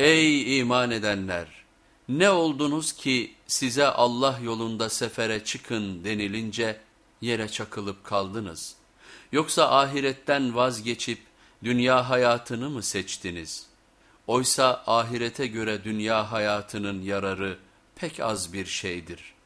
Ey iman edenler! Ne oldunuz ki size Allah yolunda sefere çıkın denilince yere çakılıp kaldınız? Yoksa ahiretten vazgeçip dünya hayatını mı seçtiniz? Oysa ahirete göre dünya hayatının yararı pek az bir şeydir.''